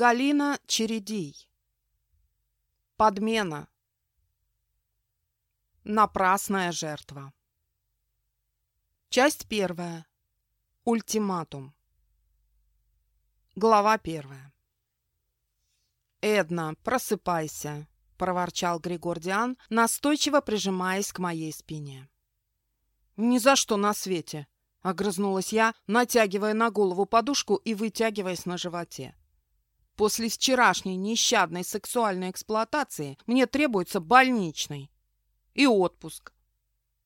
Галина Чередей. Подмена. Напрасная жертва. Часть первая. Ультиматум. Глава первая. «Эдна, просыпайся», — проворчал Григордиан, настойчиво прижимаясь к моей спине. «Ни за что на свете», — огрызнулась я, натягивая на голову подушку и вытягиваясь на животе. После вчерашней нещадной сексуальной эксплуатации мне требуется больничный. И отпуск.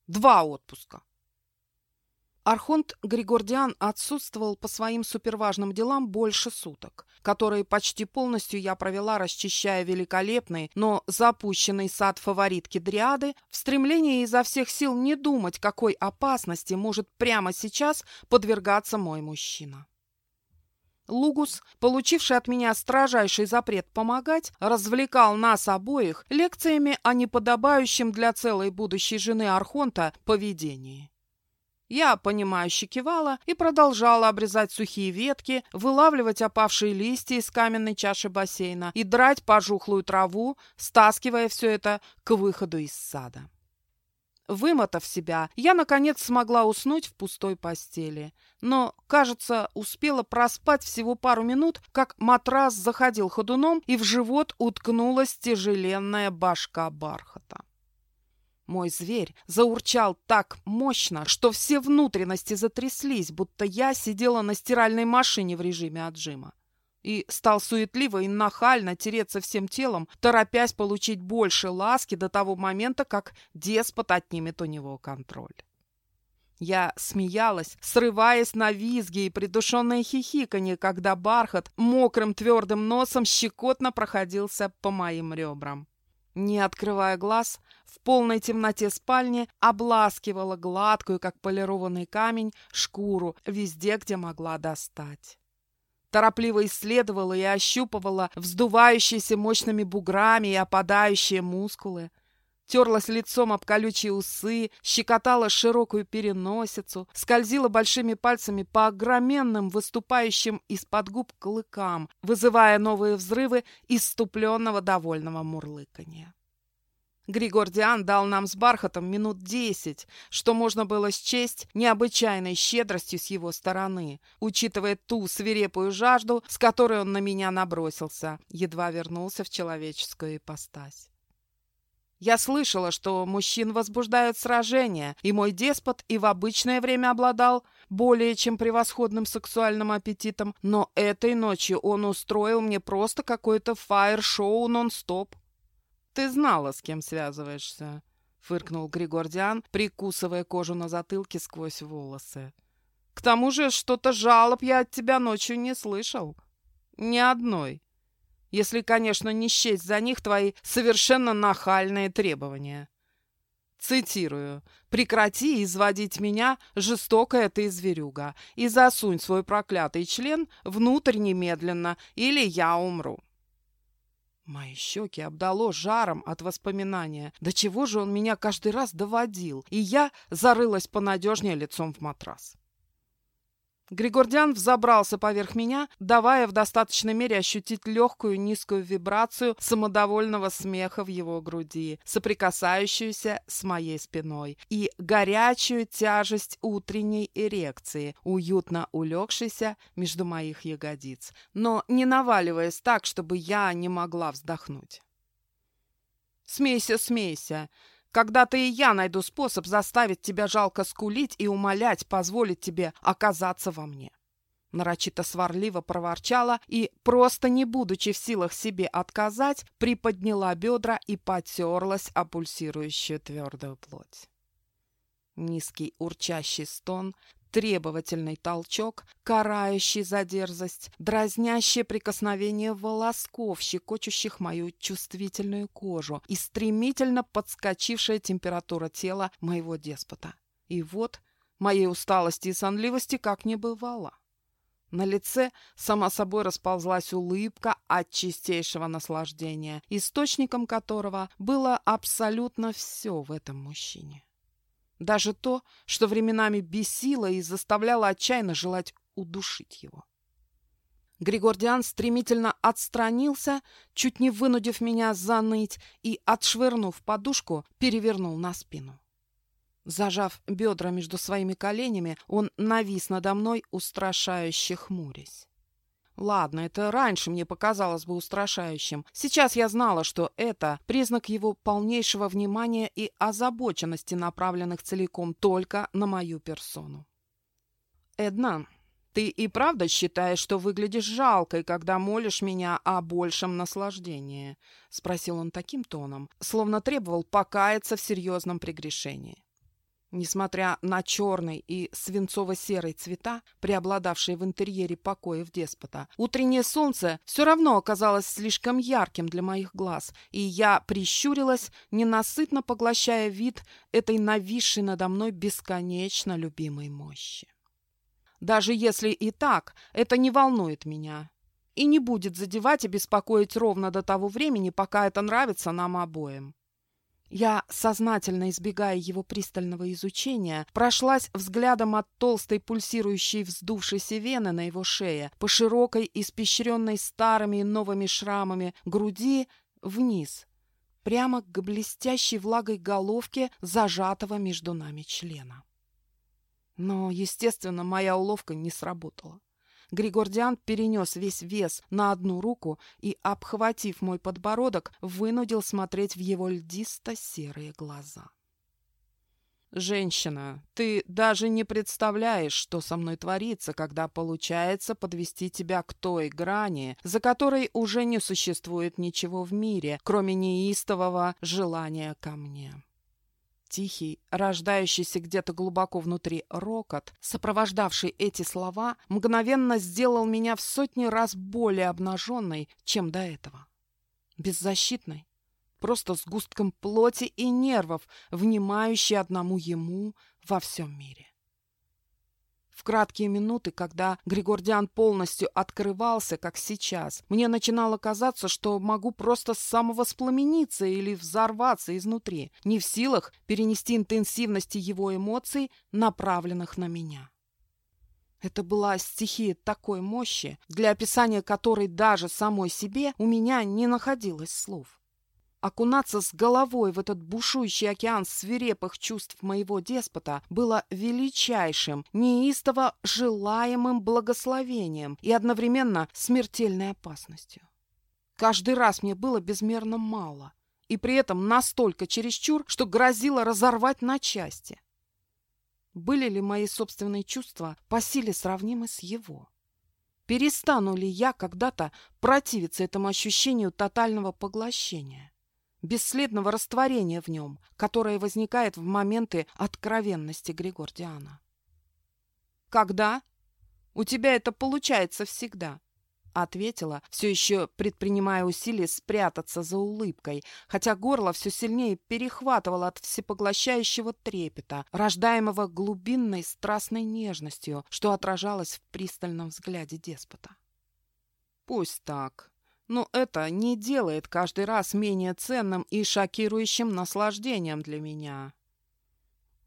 Два отпуска. Архонт Григордиан отсутствовал по своим суперважным делам больше суток, которые почти полностью я провела, расчищая великолепный, но запущенный сад фаворитки Дриады в стремлении изо всех сил не думать, какой опасности может прямо сейчас подвергаться мой мужчина. Лугус, получивший от меня строжайший запрет помогать, развлекал нас обоих лекциями о неподобающем для целой будущей жены Архонта поведении. Я, понимающе кивала и продолжала обрезать сухие ветки, вылавливать опавшие листья из каменной чаши бассейна и драть пожухлую траву, стаскивая все это к выходу из сада. Вымотав себя, я, наконец, смогла уснуть в пустой постели. Но, кажется, успела проспать всего пару минут, как матрас заходил ходуном, и в живот уткнулась тяжеленная башка бархата. Мой зверь заурчал так мощно, что все внутренности затряслись, будто я сидела на стиральной машине в режиме отжима и стал суетливо и нахально тереться всем телом, торопясь получить больше ласки до того момента, как деспот отнимет у него контроль. Я смеялась, срываясь на визги и придушенное хихиканье, когда бархат мокрым твердым носом щекотно проходился по моим ребрам. Не открывая глаз, в полной темноте спальни обласкивала гладкую, как полированный камень, шкуру везде, где могла достать торопливо исследовала и ощупывала вздувающиеся мощными буграми и опадающие мускулы. Терлась лицом об колючие усы, щекотала широкую переносицу, скользила большими пальцами по огроменным выступающим из-под губ клыкам, вызывая новые взрывы иступленного довольного мурлыканья. Григордиан дал нам с бархатом минут десять, что можно было счесть необычайной щедростью с его стороны, учитывая ту свирепую жажду, с которой он на меня набросился, едва вернулся в человеческую ипостась. Я слышала, что мужчин возбуждают сражения, и мой деспот и в обычное время обладал более чем превосходным сексуальным аппетитом, но этой ночью он устроил мне просто какое-то фаер-шоу нон-стоп. «Ты знала, с кем связываешься», — фыркнул Григордиан, прикусывая кожу на затылке сквозь волосы. «К тому же что-то жалоб я от тебя ночью не слышал. Ни одной. Если, конечно, не счесть за них твои совершенно нахальные требования». Цитирую. «Прекрати изводить меня, жестокая ты зверюга, и засунь свой проклятый член внутрь немедленно, или я умру». Мои щеки обдало жаром от воспоминания. До чего же он меня каждый раз доводил, и я зарылась понадежнее лицом в матрас. Григордиан взобрался поверх меня, давая в достаточной мере ощутить легкую низкую вибрацию самодовольного смеха в его груди, соприкасающуюся с моей спиной, и горячую тяжесть утренней эрекции, уютно улегшейся между моих ягодиц, но не наваливаясь так, чтобы я не могла вздохнуть. «Смейся, смейся!» Когда-то и я найду способ заставить тебя жалко скулить и умолять позволить тебе оказаться во мне. Нарочито сварливо проворчала и, просто не будучи в силах себе отказать, приподняла бедра и потерлась о пульсирующую твердую плоть. Низкий урчащий стон требовательный толчок, карающий за дерзость, дразнящее прикосновение волосков, щекочущих мою чувствительную кожу и стремительно подскочившая температура тела моего деспота. И вот моей усталости и сонливости как не бывало. На лице сама собой расползлась улыбка от чистейшего наслаждения, источником которого было абсолютно все в этом мужчине. Даже то, что временами бесило и заставляло отчаянно желать удушить его. Григордиан стремительно отстранился, чуть не вынудив меня заныть, и, отшвырнув подушку, перевернул на спину. Зажав бедра между своими коленями, он навис надо мной, устрашающе хмурясь. Ладно, это раньше мне показалось бы устрашающим. Сейчас я знала, что это признак его полнейшего внимания и озабоченности, направленных целиком только на мою персону. «Эдна, ты и правда считаешь, что выглядишь жалкой, когда молишь меня о большем наслаждении?» — спросил он таким тоном, словно требовал покаяться в серьезном прегрешении. Несмотря на черный и свинцово-серый цвета, преобладавшие в интерьере покоев деспота, утреннее солнце все равно оказалось слишком ярким для моих глаз, и я прищурилась, ненасытно поглощая вид этой нависшей надо мной бесконечно любимой мощи. Даже если и так, это не волнует меня и не будет задевать и беспокоить ровно до того времени, пока это нравится нам обоим. Я, сознательно избегая его пристального изучения, прошлась взглядом от толстой пульсирующей вздувшейся вены на его шее по широкой, испещренной старыми и новыми шрамами груди вниз, прямо к блестящей влагой головке зажатого между нами члена. Но, естественно, моя уловка не сработала. Григордиан перенес весь вес на одну руку и, обхватив мой подбородок, вынудил смотреть в его льдисто-серые глаза. «Женщина, ты даже не представляешь, что со мной творится, когда получается подвести тебя к той грани, за которой уже не существует ничего в мире, кроме неистового желания ко мне». Тихий, рождающийся где-то глубоко внутри рокот, сопровождавший эти слова, мгновенно сделал меня в сотни раз более обнаженной, чем до этого. Беззащитной, просто с густком плоти и нервов, внимающей одному ему во всем мире. В краткие минуты, когда Григордиан полностью открывался, как сейчас, мне начинало казаться, что могу просто самовоспламениться или взорваться изнутри, не в силах перенести интенсивности его эмоций, направленных на меня. Это была стихия такой мощи, для описания которой даже самой себе у меня не находилось слов. Окунаться с головой в этот бушующий океан свирепых чувств моего деспота было величайшим, неистово желаемым благословением и одновременно смертельной опасностью. Каждый раз мне было безмерно мало, и при этом настолько чересчур, что грозило разорвать на части. Были ли мои собственные чувства по силе сравнимы с его? Перестану ли я когда-то противиться этому ощущению тотального поглощения? Бесследного растворения в нем, которое возникает в моменты откровенности Григордиана. «Когда? У тебя это получается всегда», — ответила, все еще предпринимая усилия спрятаться за улыбкой, хотя горло все сильнее перехватывало от всепоглощающего трепета, рождаемого глубинной страстной нежностью, что отражалось в пристальном взгляде деспота. «Пусть так», но это не делает каждый раз менее ценным и шокирующим наслаждением для меня.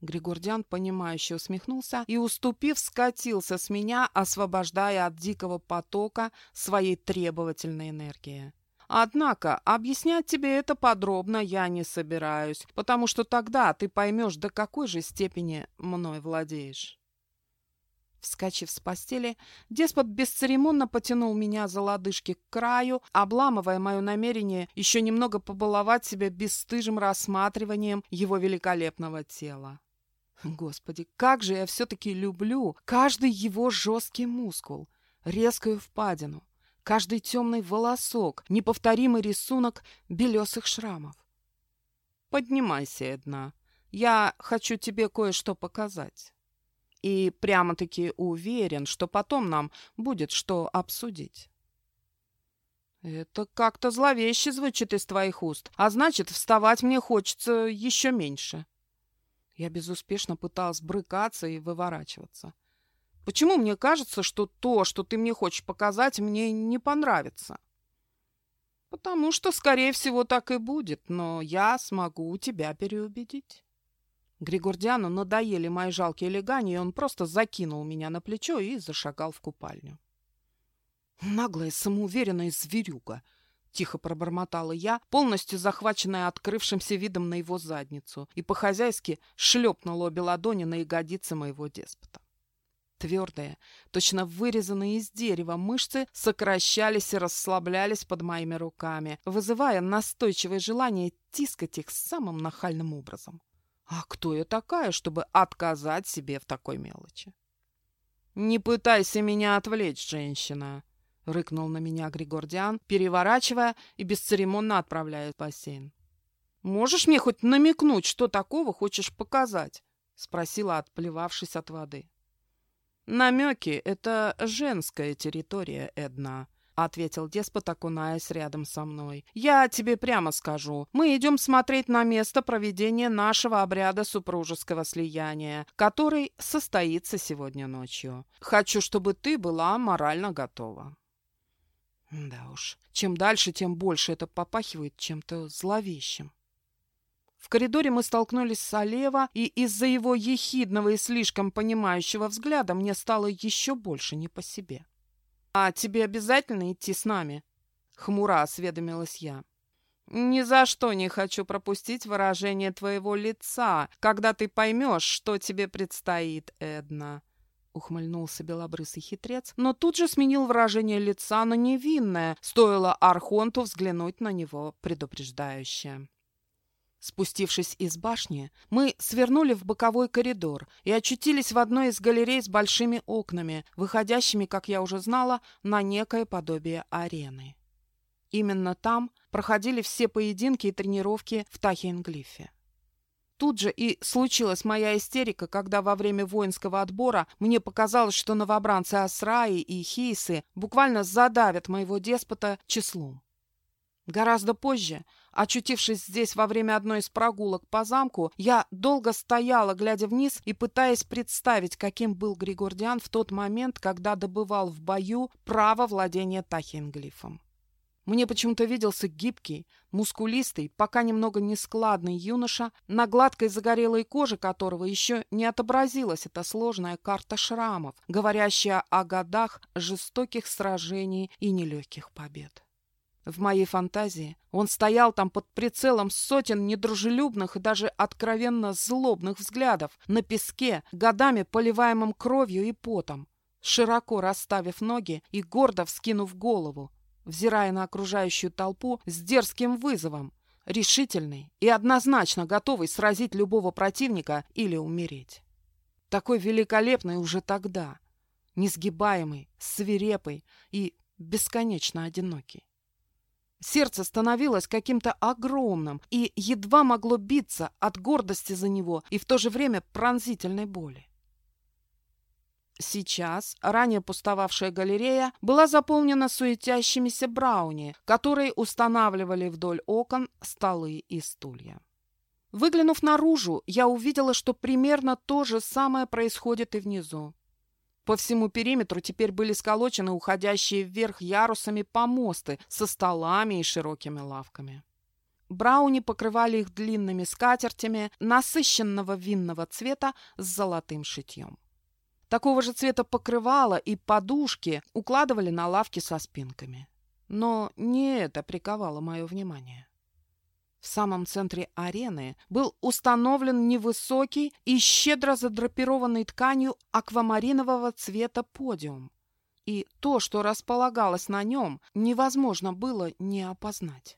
Григордиан, понимающе усмехнулся и, уступив, скатился с меня, освобождая от дикого потока своей требовательной энергии. Однако объяснять тебе это подробно я не собираюсь, потому что тогда ты поймешь, до какой же степени мной владеешь. Вскочив с постели, деспот бесцеремонно потянул меня за лодыжки к краю, обламывая мое намерение еще немного побаловать себя бесстыжим рассматриванием его великолепного тела. Господи, как же я все-таки люблю каждый его жесткий мускул, резкую впадину, каждый темный волосок, неповторимый рисунок белесых шрамов. Поднимайся, Эдна, я хочу тебе кое-что показать и прямо-таки уверен, что потом нам будет что обсудить. Это как-то зловеще звучит из твоих уст, а значит, вставать мне хочется еще меньше. Я безуспешно пыталась брыкаться и выворачиваться. Почему мне кажется, что то, что ты мне хочешь показать, мне не понравится? Потому что, скорее всего, так и будет, но я смогу тебя переубедить. Григордиану надоели мои жалкие легания, и он просто закинул меня на плечо и зашагал в купальню. Наглая, самоуверенная зверюга. Тихо пробормотала я, полностью захваченная открывшимся видом на его задницу, и по-хозяйски шлепнула обе ладони на ягодицы моего деспота. Твердые, точно вырезанные из дерева мышцы сокращались и расслаблялись под моими руками, вызывая настойчивое желание тискать их самым нахальным образом. А кто я такая, чтобы отказать себе в такой мелочи? «Не пытайся меня отвлечь, женщина!» — рыкнул на меня Григордиан, переворачивая и бесцеремонно отправляя в бассейн. «Можешь мне хоть намекнуть, что такого хочешь показать?» — спросила, отплевавшись от воды. «Намеки — это женская территория, Эдна», — ответил деспот, окунаясь рядом со мной. «Я тебе прямо скажу. Мы идем смотреть на место проведения нашего обряда супружеского слияния, который состоится сегодня ночью. Хочу, чтобы ты была морально готова». Да уж, чем дальше, тем больше это попахивает чем-то зловещим. В коридоре мы столкнулись с Олева, и из-за его ехидного и слишком понимающего взгляда мне стало еще больше не по себе. «А тебе обязательно идти с нами?» — хмуро осведомилась я. «Ни за что не хочу пропустить выражение твоего лица, когда ты поймешь, что тебе предстоит, Эдна», — ухмыльнулся белобрысый хитрец, но тут же сменил выражение лица на невинное, стоило Архонту взглянуть на него предупреждающе. Спустившись из башни, мы свернули в боковой коридор и очутились в одной из галерей с большими окнами, выходящими, как я уже знала, на некое подобие арены. Именно там проходили все поединки и тренировки в Тахиенглифе. Тут же и случилась моя истерика, когда во время воинского отбора мне показалось, что новобранцы Асраи и Хейсы буквально задавят моего деспота числом. Гораздо позже, очутившись здесь во время одной из прогулок по замку, я долго стояла, глядя вниз и пытаясь представить, каким был Григордиан в тот момент, когда добывал в бою право владения Тахенглифом. Мне почему-то виделся гибкий, мускулистый, пока немного нескладный юноша, на гладкой загорелой коже которого еще не отобразилась эта сложная карта шрамов, говорящая о годах жестоких сражений и нелегких побед. В моей фантазии он стоял там под прицелом сотен недружелюбных и даже откровенно злобных взглядов на песке, годами поливаемым кровью и потом, широко расставив ноги и гордо вскинув голову, взирая на окружающую толпу с дерзким вызовом, решительный и однозначно готовый сразить любого противника или умереть. Такой великолепный уже тогда, несгибаемый, свирепый и бесконечно одинокий. Сердце становилось каким-то огромным и едва могло биться от гордости за него и в то же время пронзительной боли. Сейчас ранее пустовавшая галерея была заполнена суетящимися брауни, которые устанавливали вдоль окон столы и стулья. Выглянув наружу, я увидела, что примерно то же самое происходит и внизу. По всему периметру теперь были сколочены уходящие вверх ярусами помосты со столами и широкими лавками. Брауни покрывали их длинными скатертями насыщенного винного цвета с золотым шитьем. Такого же цвета покрывала и подушки укладывали на лавки со спинками. Но не это приковало мое внимание. В самом центре арены был установлен невысокий и щедро задрапированный тканью аквамаринового цвета подиум. И то, что располагалось на нем, невозможно было не опознать.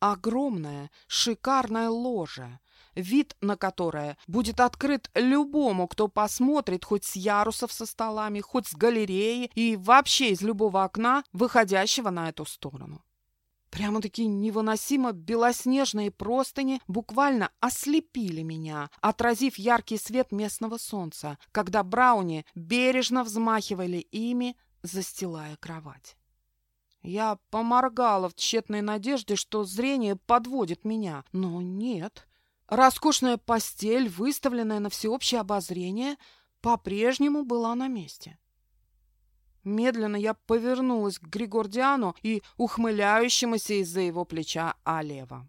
Огромная, шикарная ложа, вид на которое будет открыт любому, кто посмотрит хоть с ярусов со столами, хоть с галереи и вообще из любого окна, выходящего на эту сторону. Прямо-таки невыносимо белоснежные простыни буквально ослепили меня, отразив яркий свет местного солнца, когда брауни бережно взмахивали ими, застилая кровать. Я поморгала в тщетной надежде, что зрение подводит меня, но нет. Роскошная постель, выставленная на всеобщее обозрение, по-прежнему была на месте. Медленно я повернулась к Григордиану и ухмыляющемуся из-за его плеча Алева.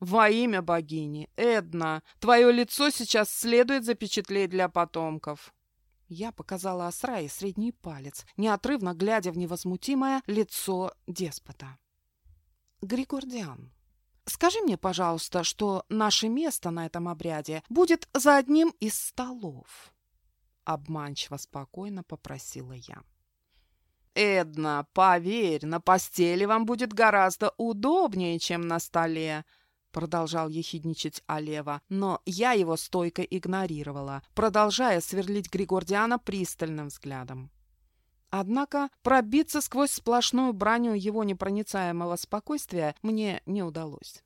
«Во имя богини, Эдна, твое лицо сейчас следует запечатлеть для потомков». Я показала Асрае средний палец, неотрывно глядя в невозмутимое лицо деспота. Григордиан, скажи мне, пожалуйста, что наше место на этом обряде будет за одним из столов. Обманчиво спокойно попросила я. «Эдна, поверь, на постели вам будет гораздо удобнее, чем на столе», продолжал ехидничать Алева, но я его стойко игнорировала, продолжая сверлить Григордиана пристальным взглядом. Однако пробиться сквозь сплошную броню его непроницаемого спокойствия мне не удалось.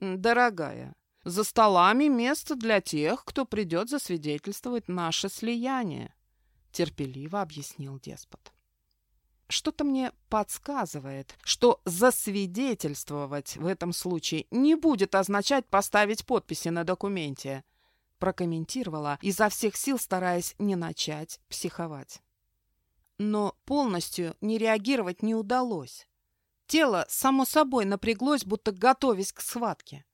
«Дорогая, за столами место для тех, кто придет засвидетельствовать наше слияние», терпеливо объяснил деспот. Что-то мне подсказывает, что засвидетельствовать в этом случае не будет означать поставить подписи на документе, прокомментировала, изо всех сил стараясь не начать психовать. Но полностью не реагировать не удалось. Тело само собой напряглось, будто готовясь к схватке.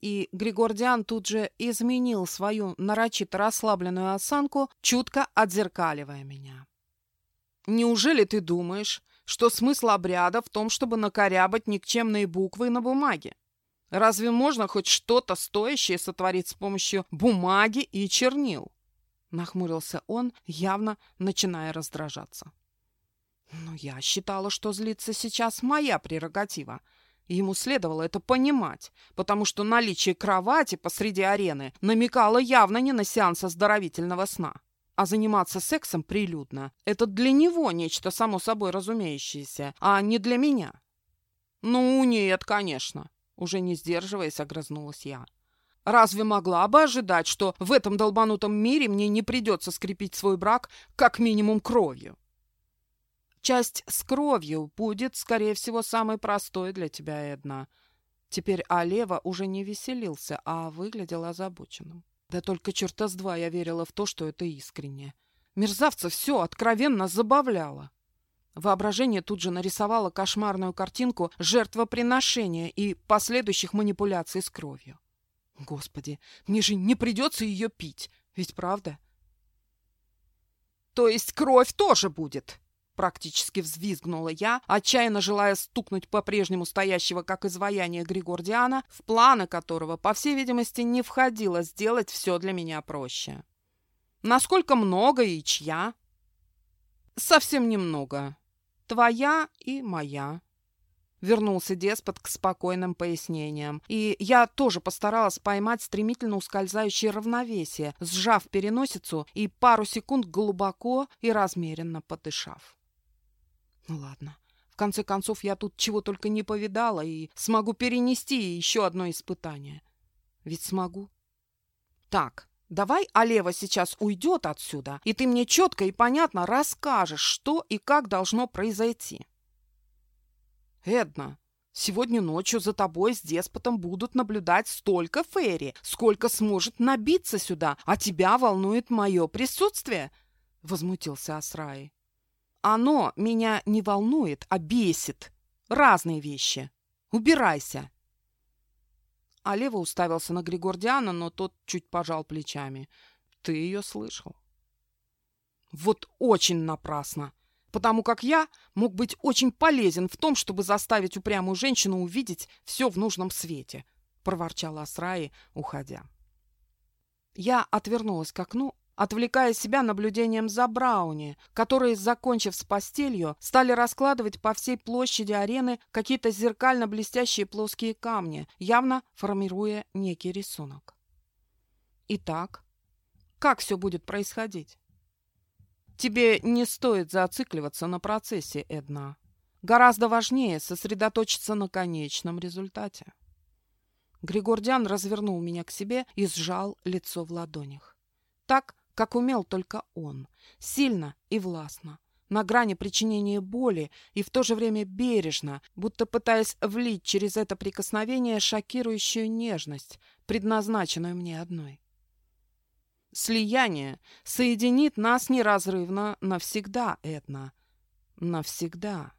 И Григордиан тут же изменил свою нарочито расслабленную осанку, чутко отзеркаливая меня. Неужели ты думаешь, что смысл обряда в том, чтобы накорябать никчемные буквы на бумаге? Разве можно хоть что-то стоящее сотворить с помощью бумаги и чернил? Нахмурился он, явно начиная раздражаться. Но я считала, что злиться сейчас моя прерогатива. Ему следовало это понимать, потому что наличие кровати посреди арены намекало явно не на сеанс оздоровительного сна. А заниматься сексом прилюдно – это для него нечто само собой разумеющееся, а не для меня. Ну, нет, конечно. Уже не сдерживаясь, огрызнулась я. Разве могла бы ожидать, что в этом долбанутом мире мне не придется скрепить свой брак как минимум кровью? Часть с кровью будет, скорее всего, самой простой для тебя, Эдна. Теперь Алева уже не веселился, а выглядел озабоченным. Да только черта с два я верила в то, что это искренне. Мерзавца все откровенно забавляло. Воображение тут же нарисовало кошмарную картинку жертвоприношения и последующих манипуляций с кровью. Господи, мне же не придется ее пить, ведь правда? То есть кровь тоже будет? Практически взвизгнула я, отчаянно желая стукнуть по-прежнему стоящего как изваяние Григордиана, в планы которого, по всей видимости, не входило сделать все для меня проще. Насколько много и чья? Совсем немного. Твоя и моя. Вернулся деспот к спокойным пояснениям. И я тоже постаралась поймать стремительно ускользающее равновесие, сжав переносицу и пару секунд глубоко и размеренно подышав. Ну ладно. В конце концов, я тут чего только не повидала и смогу перенести еще одно испытание. Ведь смогу. Так, давай Алева сейчас уйдет отсюда, и ты мне четко и понятно расскажешь, что и как должно произойти. Эдна, сегодня ночью за тобой с деспотом будут наблюдать столько Ферри, сколько сможет набиться сюда, а тебя волнует мое присутствие, — возмутился Асраи. Оно меня не волнует, а бесит. Разные вещи. Убирайся. А Лева уставился на Григордиана, но тот чуть пожал плечами. Ты ее слышал? Вот очень напрасно. Потому как я мог быть очень полезен в том, чтобы заставить упрямую женщину увидеть все в нужном свете, проворчала Асраи, уходя. Я отвернулась к окну, отвлекая себя наблюдением за Брауни, которые, закончив с постелью, стали раскладывать по всей площади арены какие-то зеркально-блестящие плоские камни, явно формируя некий рисунок. Итак, как все будет происходить? Тебе не стоит зацикливаться на процессе, Эдна. Гораздо важнее сосредоточиться на конечном результате. Григордиан развернул меня к себе и сжал лицо в ладонях. Так, как умел только он, сильно и властно, на грани причинения боли и в то же время бережно, будто пытаясь влить через это прикосновение шокирующую нежность, предназначенную мне одной. Слияние соединит нас неразрывно навсегда, Эдна. Навсегда.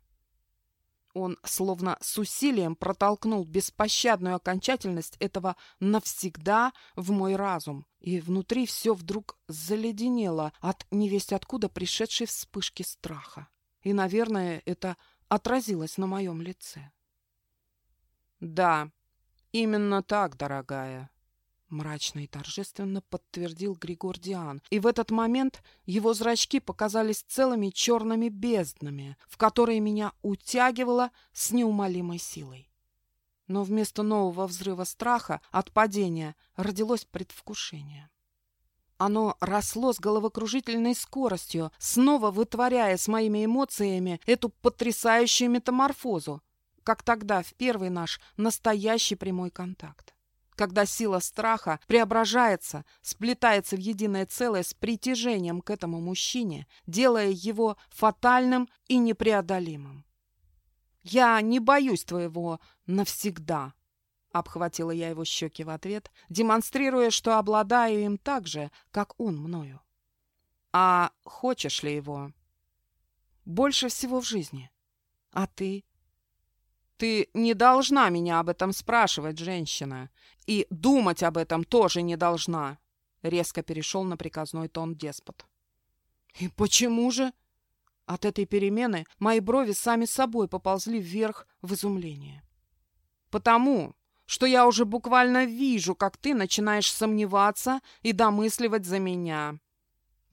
Он словно с усилием протолкнул беспощадную окончательность этого навсегда в мой разум, и внутри все вдруг заледенело от невесть откуда пришедшей вспышки страха. И, наверное, это отразилось на моем лице. «Да, именно так, дорогая», — мрачно и торжественно подтвердил Григор Диан, и в этот момент его зрачки показались целыми черными безднами, в которые меня утягивало с неумолимой силой. Но вместо нового взрыва страха от падения родилось предвкушение. Оно росло с головокружительной скоростью, снова вытворяя с моими эмоциями эту потрясающую метаморфозу, как тогда в первый наш настоящий прямой контакт когда сила страха преображается, сплетается в единое целое с притяжением к этому мужчине, делая его фатальным и непреодолимым. «Я не боюсь твоего навсегда», — обхватила я его щеки в ответ, демонстрируя, что обладаю им так же, как он мною. «А хочешь ли его?» «Больше всего в жизни. А ты?» «Ты не должна меня об этом спрашивать, женщина. И думать об этом тоже не должна», — резко перешел на приказной тон деспот. «И почему же?» От этой перемены мои брови сами собой поползли вверх в изумление. «Потому что я уже буквально вижу, как ты начинаешь сомневаться и домысливать за меня.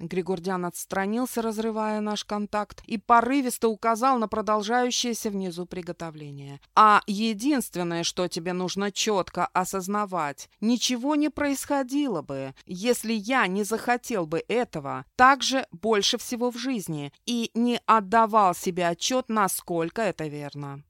Григордян отстранился, разрывая наш контакт, и порывисто указал на продолжающееся внизу приготовление. «А единственное, что тебе нужно четко осознавать, ничего не происходило бы, если я не захотел бы этого так же больше всего в жизни и не отдавал себе отчет, насколько это верно.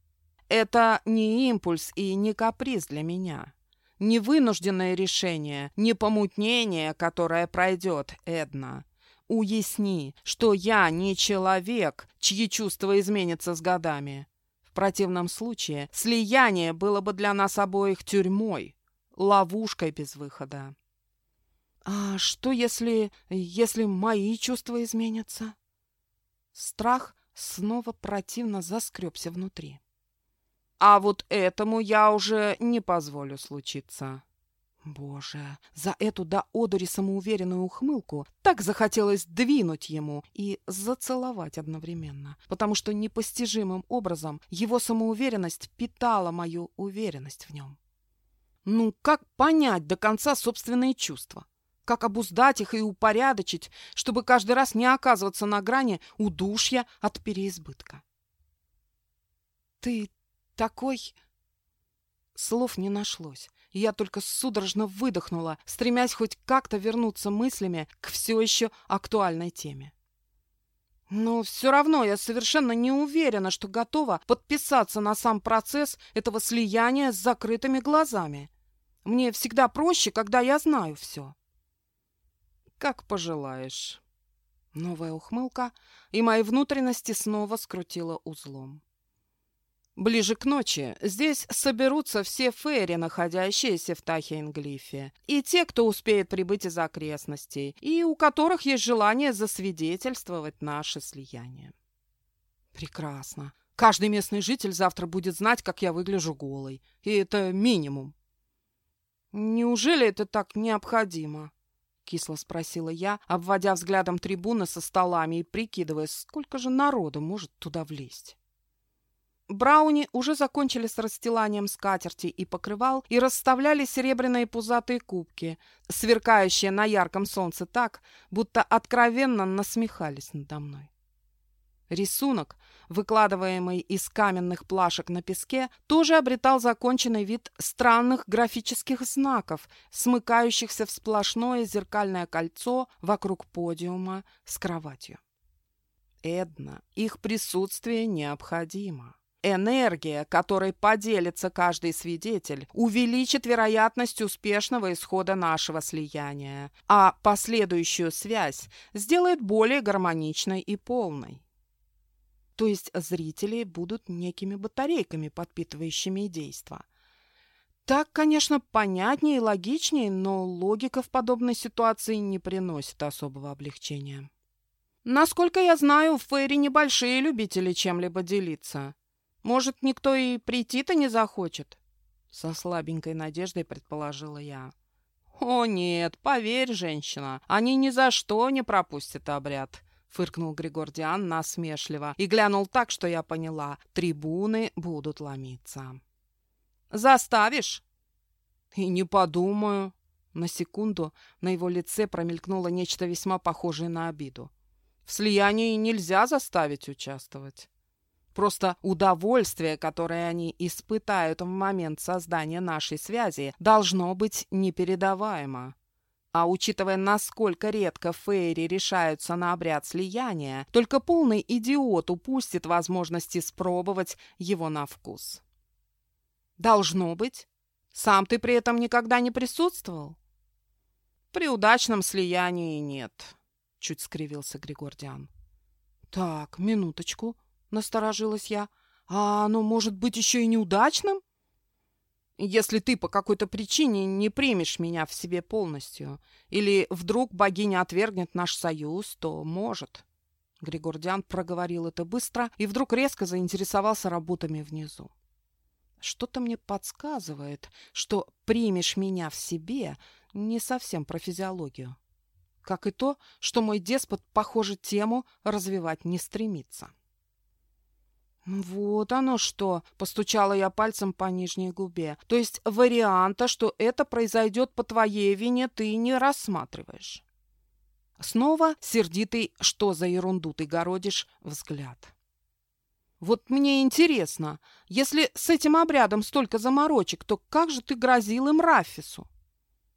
Это не импульс и не каприз для меня». Не вынужденное решение, не помутнение, которое пройдет, Эдна. Уясни, что я не человек, чьи чувства изменятся с годами. В противном случае слияние было бы для нас обоих тюрьмой, ловушкой без выхода. А что, если... если мои чувства изменятся? Страх снова противно заскребся внутри. А вот этому я уже не позволю случиться. Боже, за эту до одури самоуверенную ухмылку так захотелось двинуть ему и зацеловать одновременно, потому что непостижимым образом его самоуверенность питала мою уверенность в нем. Ну, как понять до конца собственные чувства? Как обуздать их и упорядочить, чтобы каждый раз не оказываться на грани удушья от переизбытка? «Ты такой...» Слов не нашлось я только судорожно выдохнула, стремясь хоть как-то вернуться мыслями к все еще актуальной теме. Но все равно я совершенно не уверена, что готова подписаться на сам процесс этого слияния с закрытыми глазами. Мне всегда проще, когда я знаю все. Как пожелаешь. Новая ухмылка, и мои внутренности снова скрутила узлом. Ближе к ночи здесь соберутся все фейри, находящиеся в Тахейнглифе, и те, кто успеет прибыть из окрестностей, и у которых есть желание засвидетельствовать наше слияние. Прекрасно. Каждый местный житель завтра будет знать, как я выгляжу голой. И это минимум. Неужели это так необходимо? Кисло спросила я, обводя взглядом трибуны со столами и прикидывая, сколько же народу может туда влезть. Брауни уже закончили с расстиланием скатерти и покрывал и расставляли серебряные пузатые кубки, сверкающие на ярком солнце так, будто откровенно насмехались надо мной. Рисунок, выкладываемый из каменных плашек на песке, тоже обретал законченный вид странных графических знаков, смыкающихся в сплошное зеркальное кольцо вокруг подиума с кроватью. Эдна, их присутствие необходимо. Энергия, которой поделится каждый свидетель, увеличит вероятность успешного исхода нашего слияния, а последующую связь сделает более гармоничной и полной. То есть зрители будут некими батарейками, подпитывающими действо. Так, конечно, понятнее и логичнее, но логика в подобной ситуации не приносит особого облегчения. Насколько я знаю, Фейри небольшие любители чем-либо делиться. Может, никто и прийти-то не захочет?» Со слабенькой надеждой предположила я. «О, нет, поверь, женщина, они ни за что не пропустят обряд», — фыркнул Григордиан насмешливо и глянул так, что я поняла, трибуны будут ломиться. «Заставишь?» «И не подумаю». На секунду на его лице промелькнуло нечто весьма похожее на обиду. «В слиянии нельзя заставить участвовать». Просто удовольствие, которое они испытают в момент создания нашей связи, должно быть непередаваемо. А учитывая, насколько редко фейри решаются на обряд слияния, только полный идиот упустит возможность испробовать его на вкус. Должно быть. Сам ты при этом никогда не присутствовал? При удачном слиянии нет, чуть скривился Григордиан. Так, минуточку насторожилась я. «А оно может быть еще и неудачным?» «Если ты по какой-то причине не примешь меня в себе полностью, или вдруг богиня отвергнет наш союз, то может». Григордиан проговорил это быстро и вдруг резко заинтересовался работами внизу. Что-то мне подсказывает, что примешь меня в себе не совсем про физиологию. Как и то, что мой деспот, похоже, тему развивать не стремится. «Вот оно что!» – постучала я пальцем по нижней губе. «То есть варианта, что это произойдет по твоей вине, ты не рассматриваешь». Снова сердитый «что за ерунду ты городишь?» взгляд. «Вот мне интересно, если с этим обрядом столько заморочек, то как же ты грозил им Рафису?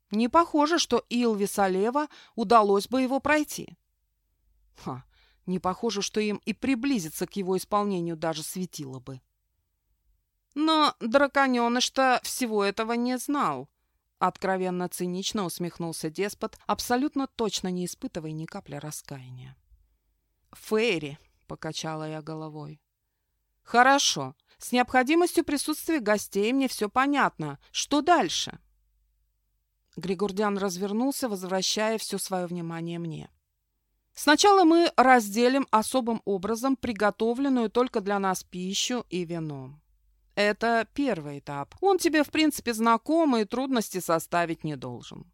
Не похоже, что Илви Салева удалось бы его пройти». «Ха, не похоже, что им и приблизиться к его исполнению даже светило бы. Но драконеныш-то всего этого не знал. Откровенно цинично усмехнулся деспот, абсолютно точно не испытывая ни капли раскаяния. «Фейри», — покачала я головой. «Хорошо. С необходимостью присутствия гостей мне все понятно. Что дальше?» Григордиан развернулся, возвращая все свое внимание мне. Сначала мы разделим особым образом приготовленную только для нас пищу и вино. Это первый этап. Он тебе, в принципе, знаком и трудности составить не должен.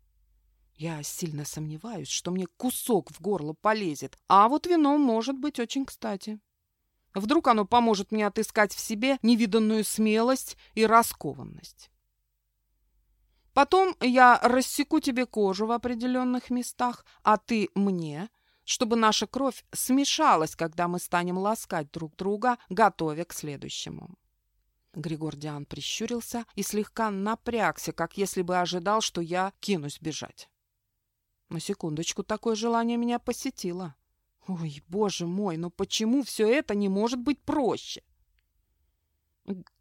Я сильно сомневаюсь, что мне кусок в горло полезет, а вот вино может быть очень кстати. Вдруг оно поможет мне отыскать в себе невиданную смелость и раскованность. Потом я рассеку тебе кожу в определенных местах, а ты мне – чтобы наша кровь смешалась, когда мы станем ласкать друг друга, готовя к следующему. Григордиан прищурился и слегка напрягся, как если бы ожидал, что я кинусь бежать. На секундочку такое желание меня посетило. Ой, боже мой, но почему все это не может быть проще?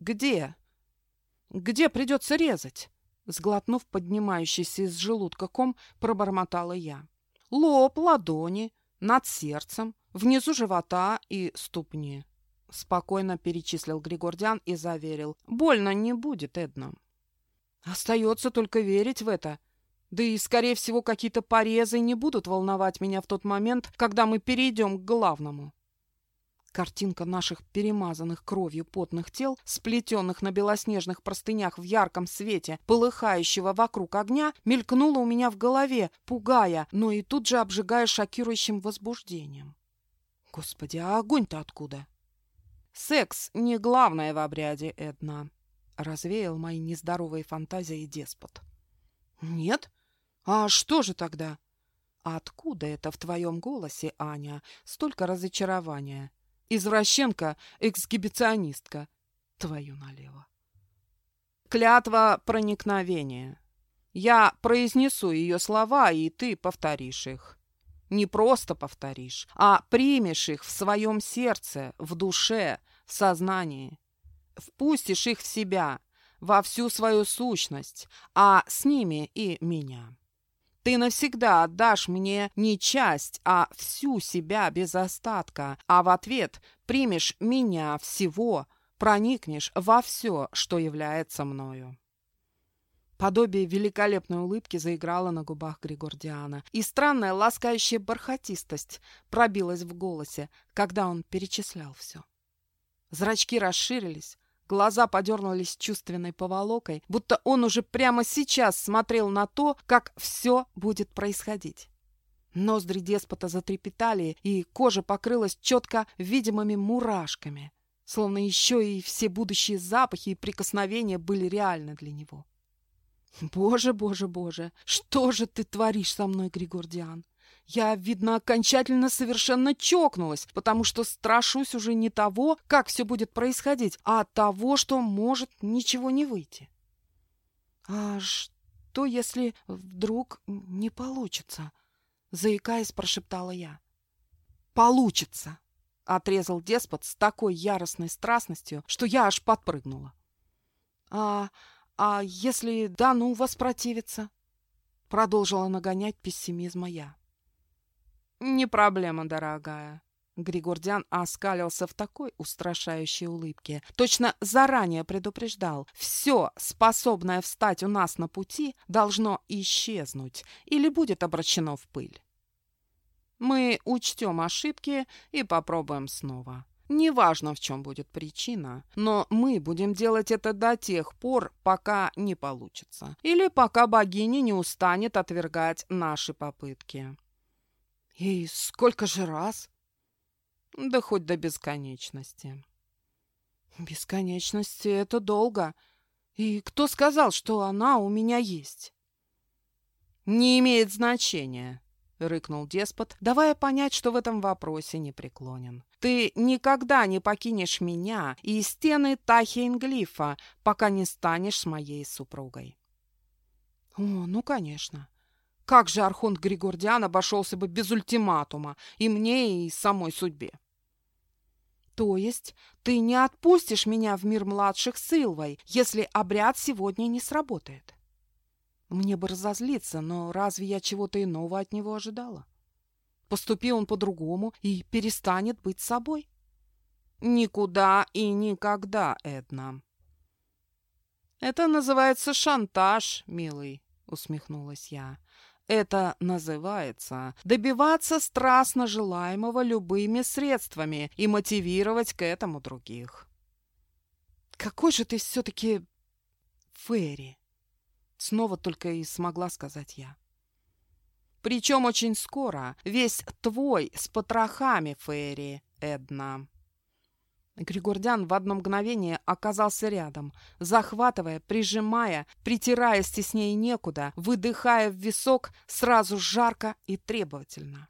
Где? Где придется резать? Сглотнув поднимающийся из желудка ком, пробормотала я. Лоб, ладони, над сердцем, внизу живота и ступни. Спокойно перечислил Григордян и заверил. Больно не будет, Эдна. Остается только верить в это. Да и, скорее всего, какие-то порезы не будут волновать меня в тот момент, когда мы перейдем к главному. Картинка наших перемазанных кровью потных тел, сплетенных на белоснежных простынях в ярком свете, полыхающего вокруг огня, мелькнула у меня в голове, пугая, но и тут же обжигая шокирующим возбуждением. Господи, а огонь-то откуда? Секс не главное в обряде, Эдна, развеял мои нездоровые фантазии деспот. Нет? А что же тогда? А откуда это в твоем голосе, Аня, столько разочарования? Извращенка-эксгибиционистка. Твою налево. Клятва проникновения. Я произнесу ее слова, и ты повторишь их. Не просто повторишь, а примешь их в своем сердце, в душе, в сознании. Впустишь их в себя, во всю свою сущность, а с ними и меня. Ты навсегда отдашь мне не часть, а всю себя без остатка, а в ответ примешь меня всего, проникнешь во все, что является мною. Подобие великолепной улыбки заиграло на губах Григордиана, и странная ласкающая бархатистость пробилась в голосе, когда он перечислял все. Зрачки расширились, глаза подернулись чувственной поволокой, будто он уже прямо сейчас смотрел на то, как все будет происходить. Ноздри деспота затрепетали, и кожа покрылась четко видимыми мурашками, словно еще и все будущие запахи и прикосновения были реальны для него. «Боже, боже, боже, что же ты творишь со мной, Григордиан? Я, видно, окончательно совершенно чокнулась, потому что страшусь уже не того, как все будет происходить, а того, что может ничего не выйти. А что, если вдруг не получится?» Заикаясь, прошептала я. «Получится!» — отрезал деспот с такой яростной страстностью, что я аж подпрыгнула. «А, а если да, ну воспротивиться?» — продолжила нагонять пессимизма я. «Не проблема, дорогая». Григордян оскалился в такой устрашающей улыбке. Точно заранее предупреждал. Все, способное встать у нас на пути, должно исчезнуть или будет обращено в пыль. Мы учтем ошибки и попробуем снова. Неважно, в чем будет причина, но мы будем делать это до тех пор, пока не получится. Или пока богиня не устанет отвергать наши попытки. И сколько же раз? Да хоть до бесконечности. Бесконечности — это долго. И кто сказал, что она у меня есть? Не имеет значения, — рыкнул деспот, давая понять, что в этом вопросе не преклонен. «Ты никогда не покинешь меня и стены Тахейнглифа, пока не станешь моей супругой». «О, ну, конечно. Как же Архонт Григордиан обошелся бы без ультиматума и мне, и самой судьбе? То есть ты не отпустишь меня в мир младших с Илвой, если обряд сегодня не сработает? Мне бы разозлиться, но разве я чего-то иного от него ожидала? Поступи он по-другому и перестанет быть собой. Никуда и никогда, Эдна. Это называется шантаж, милый, усмехнулась я. Это называется добиваться страстно желаемого любыми средствами и мотивировать к этому других. Какой же ты все-таки Ферри? Снова только и смогла сказать я. Причем очень скоро весь твой с потрохами, Ферри, Эдна. Григордян в одно мгновение оказался рядом, захватывая, прижимая, притирая стеснее некуда, выдыхая в висок сразу жарко и требовательно.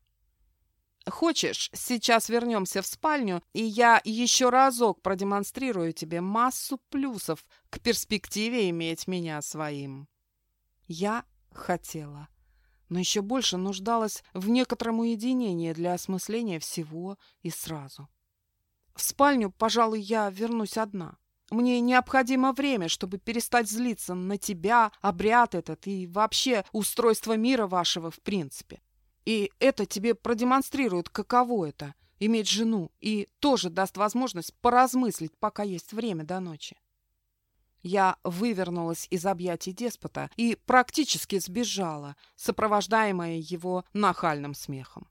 «Хочешь, сейчас вернемся в спальню, и я еще разок продемонстрирую тебе массу плюсов к перспективе иметь меня своим?» Я хотела, но еще больше нуждалась в некотором уединении для осмысления всего и сразу. В спальню, пожалуй, я вернусь одна. Мне необходимо время, чтобы перестать злиться на тебя, обряд этот и вообще устройство мира вашего в принципе. И это тебе продемонстрирует, каково это — иметь жену, и тоже даст возможность поразмыслить, пока есть время до ночи. Я вывернулась из объятий деспота и практически сбежала, сопровождаемая его нахальным смехом.